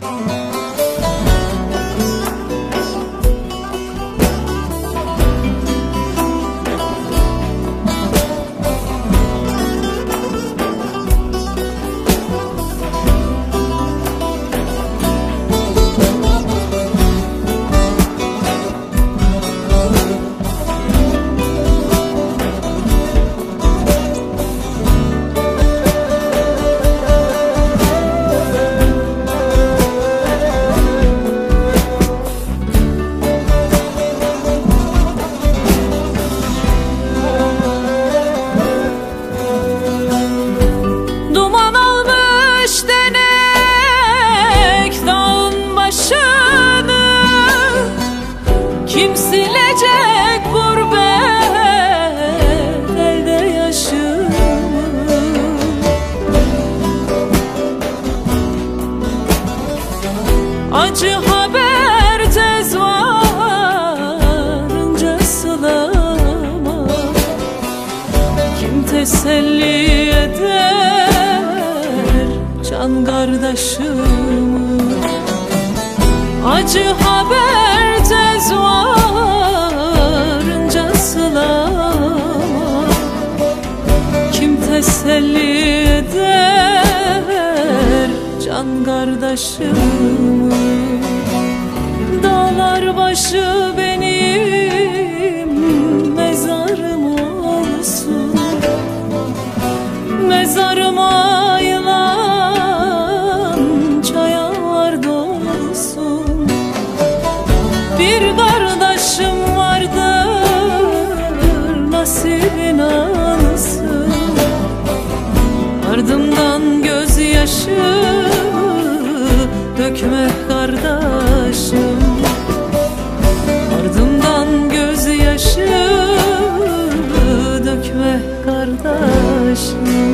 Oh. kardeşim. Acı haber tez varınca sıla Kim teselli eder can kardeşim? Dağlar başı benim yaşı dökme kardeşim. Ardımdan gözyaşı dökme kardeşim.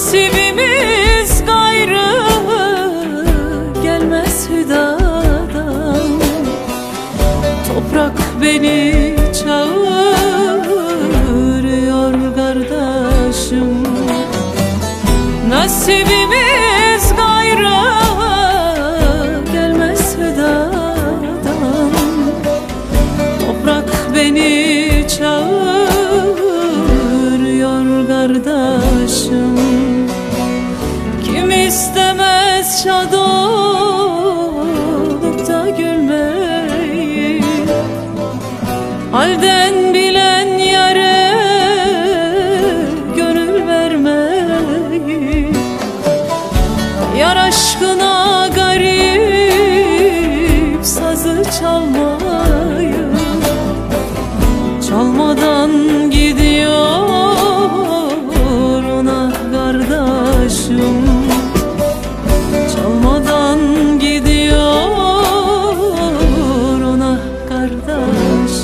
Nasibimiz gayrı gelmez hüdadan. Toprak benim istemez şad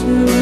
to